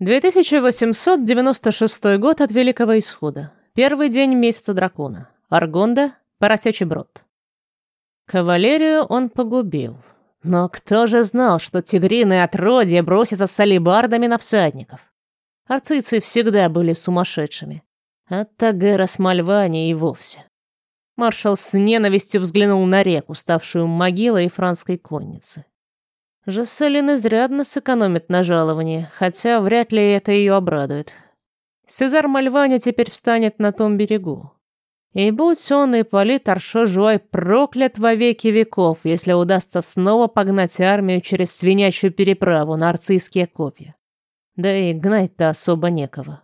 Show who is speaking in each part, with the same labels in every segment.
Speaker 1: 2896 год от Великого Исхода. Первый день месяца дракона. Аргонда, Поросячий брод. Кавалерию он погубил. Но кто же знал, что тигриные отродья бросятся с алибардами на всадников? Арцийцы всегда были сумасшедшими. А Тагера с Мальвани и вовсе. Маршал с ненавистью взглянул на реку, ставшую могилой франской конницы. Жаселин изрядно сэкономит на жаловании, хотя вряд ли это ее обрадует. Сезар Мальвани теперь встанет на том берегу. И будь он и Полит Аршо-Жуай проклят во веки веков, если удастся снова погнать армию через свинячью переправу на арцийские копья. Да и гнать-то особо некого.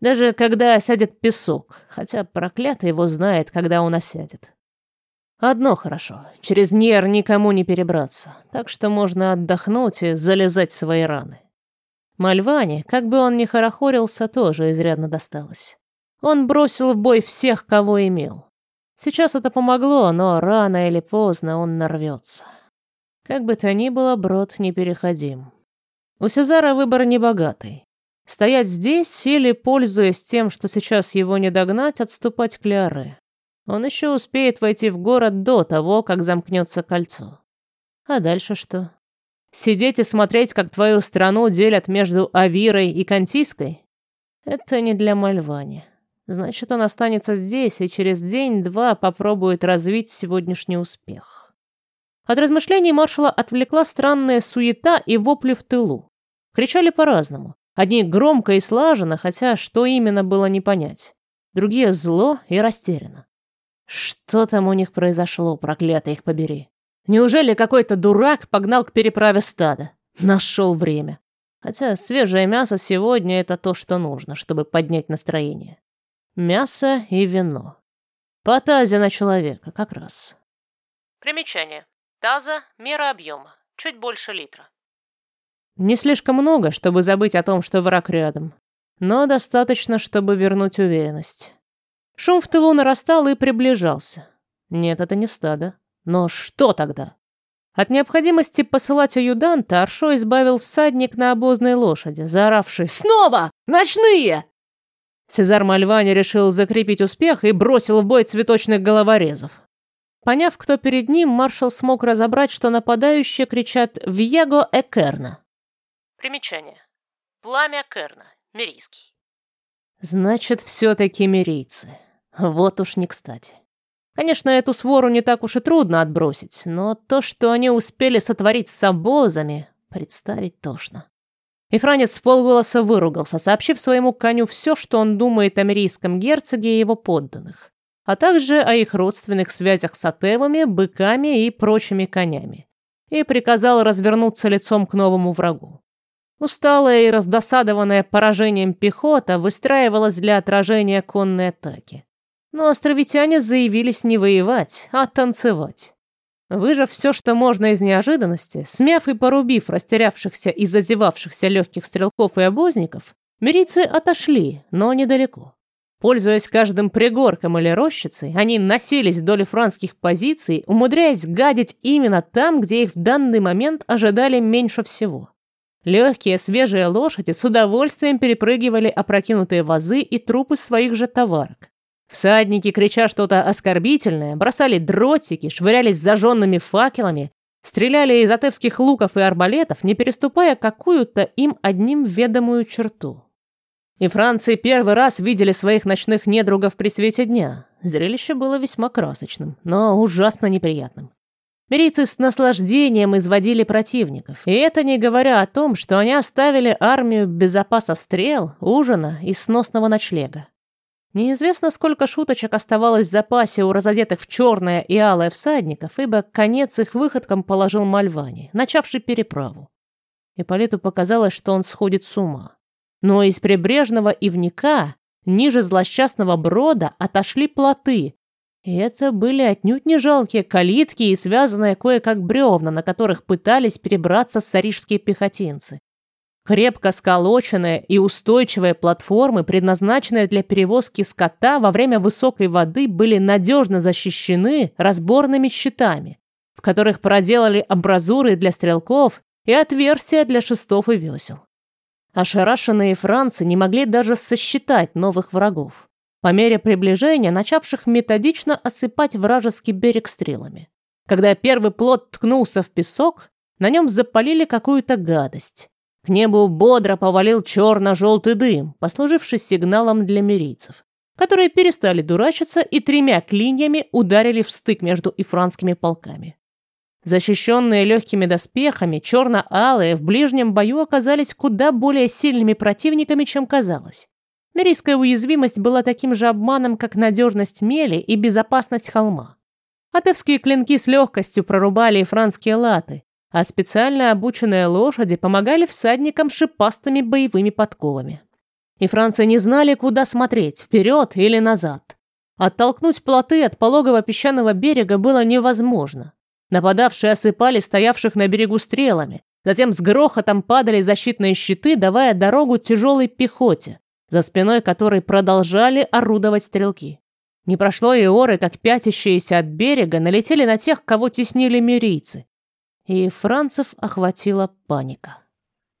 Speaker 1: Даже когда осядет песок, хотя проклятый его знает, когда он осядет. Одно хорошо, через Нер никому не перебраться, так что можно отдохнуть и залезать свои раны. Мальване, как бы он ни хорохорился, тоже изрядно досталось. Он бросил в бой всех, кого имел. Сейчас это помогло, но рано или поздно он нарвется. Как бы то ни было, брод непереходим. У Сезара выбор небогатый. Стоять здесь или, пользуясь тем, что сейчас его не догнать, отступать к Лиаре. Он еще успеет войти в город до того, как замкнется кольцо. А дальше что? Сидеть и смотреть, как твою страну делят между Авирой и Кантийской? Это не для Мальвани. Значит, он останется здесь и через день-два попробует развить сегодняшний успех. От размышлений маршала отвлекла странная суета и вопли в тылу. Кричали по-разному. Одни громко и слаженно, хотя что именно было не понять. Другие зло и растерянно. Что там у них произошло, проклятый их побери? Неужели какой-то дурак погнал к переправе стада? Нашел время. Хотя свежее мясо сегодня — это то, что нужно, чтобы поднять настроение. Мясо и вино. По тазе на человека, как раз. Примечание. Таза — мера объема. Чуть больше литра. Не слишком много, чтобы забыть о том, что враг рядом. Но достаточно, чтобы вернуть уверенность. Шум в тылу нарастал и приближался. Нет, это не стадо. Но что тогда? От необходимости посылать аюданта Аршо избавил всадник на обозной лошади, заоравший «Снова! Ночные!» Сезар Мальвани решил закрепить успех и бросил в бой цветочных головорезов. Поняв, кто перед ним, маршал смог разобрать, что нападающие кричат «Вьего Экерна». Примечание. Пламя Керна. Мирийский. Значит, все-таки мирийцы. Вот уж не кстати. Конечно, эту свору не так уж и трудно отбросить, но то, что они успели сотворить с обозами, представить тошно. И Франец в полголоса выругался, сообщив своему коню все, что он думает о мирийском герцоге и его подданных, а также о их родственных связях с Атевами, быками и прочими конями, и приказал развернуться лицом к новому врагу. Усталая и раздосадованная поражением пехота выстраивалась для отражения конной атаки. Но островитяне заявились не воевать, а танцевать. Выжав все, что можно из неожиданности, смяв и порубив растерявшихся и зазевавшихся легких стрелков и обозников, мирийцы отошли, но недалеко. Пользуясь каждым пригорком или рощицей, они носились вдоль франских позиций, умудряясь гадить именно там, где их в данный момент ожидали меньше всего. Легкие, свежие лошади с удовольствием перепрыгивали опрокинутые вазы и трупы своих же товарок. Всадники, крича что-то оскорбительное, бросали дротики, швырялись зажженными факелами, стреляли из атевских луков и арбалетов, не переступая какую-то им одним ведомую черту. И Франции первый раз видели своих ночных недругов при свете дня. Зрелище было весьма красочным, но ужасно неприятным. Мирийцы с наслаждением изводили противников, и это не говоря о том, что они оставили армию без запаса стрел, ужина и сносного ночлега. Неизвестно, сколько шуточек оставалось в запасе у разодетых в черное и алое всадников, ибо конец их выходкам положил Мальвани, начавший переправу. Ипполиту показалось, что он сходит с ума. Но из прибрежного ивника, ниже злосчастного брода, отошли плоты. И это были отнюдь не жалкие калитки и связанные кое-как бревна, на которых пытались перебраться сарижские пехотинцы. Крепко сколоченные и устойчивые платформы, предназначенные для перевозки скота во время высокой воды, были надежно защищены разборными щитами, в которых проделали амбразуры для стрелков и отверстия для шестов и весел. Ошарашенные францы не могли даже сосчитать новых врагов, по мере приближения начавших методично осыпать вражеский берег стрелами. Когда первый плот ткнулся в песок, на нем запалили какую-то гадость. К небу бодро повалил черно-желтый дым, послуживший сигналом для мирийцев, которые перестали дурачиться и тремя клиньями ударили в стык между ифранскими полками. Защищенные легкими доспехами, черно-алые в ближнем бою оказались куда более сильными противниками, чем казалось. Мирийская уязвимость была таким же обманом, как надежность мели и безопасность холма. Атевские клинки с легкостью прорубали и латы, а специально обученные лошади помогали всадникам шипастыми боевыми подковами. И францы не знали, куда смотреть, вперед или назад. Оттолкнуть плоты от пологого песчаного берега было невозможно. Нападавшие осыпали стоявших на берегу стрелами. Затем с грохотом падали защитные щиты, давая дорогу тяжелой пехоте, за спиной которой продолжали орудовать стрелки. Не прошло и оры, как пятящиеся от берега налетели на тех, кого теснили мирийцы. И францев охватила паника.